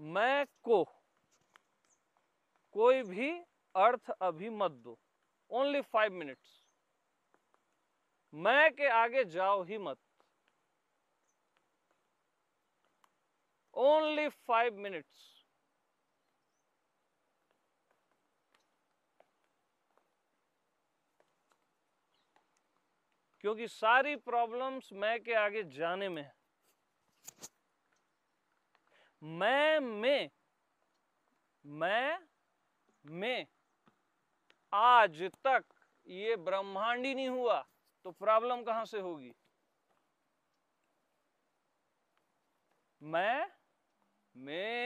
मैं को, कोई भी अर्थ अभी मत दो। ओनली फाइव मिनट्स मैं के आगे जाओ ही मत। ओनली फाइव मिनट्स क्योंकि सारी प्रॉब्लम्स मैं के आगे जाने में है। मैं, में मैं, में, आज तक ये ब्रह्मांड ही नहीं हुआ तो प्रॉब्लम कहाँ से होगी? मैं, में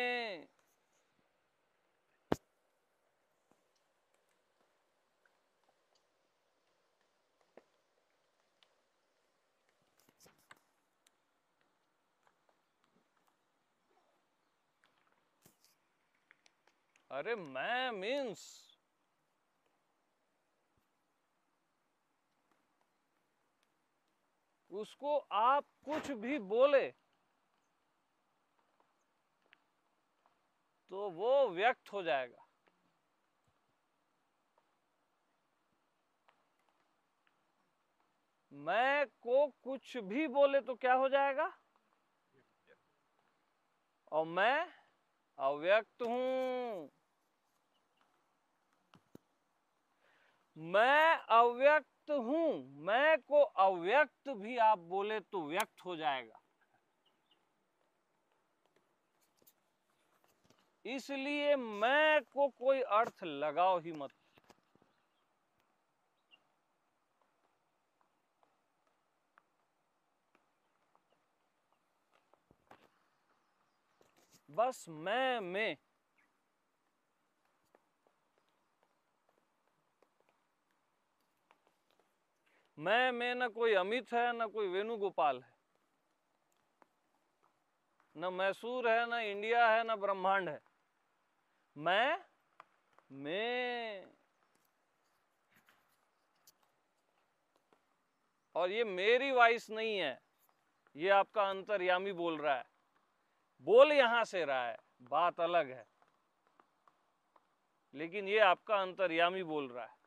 अरे मैं मीन्स उसको आप कुछ भी बोले तो वो व्यक्त हो जाएगा। मैं को कुछ भी बोले तो क्या हो जाएगा? और मैं अव्यक्त हूँ। मैं अव्यक्त हूँ, मैं को अव्यक्त भी आप बोले तो व्यक्त हो जाएगा। इसलिए मैं को कोई अर्थ लगाओ ही मत। बस मैं में मैं, में न कोई अमित है, न कोई वेणुगोपाल है। न मैसूर है, न इंडिया है, न ब्रह्मांड है। मैं, में, और ये मेरी वॉइस नहीं है, ये आपका अंतर्यामी बोल रहा है। बोल यहाँ से रहा है, बात अलग है। लेकिन ये आपका अंतर्यामी बोल रहा है।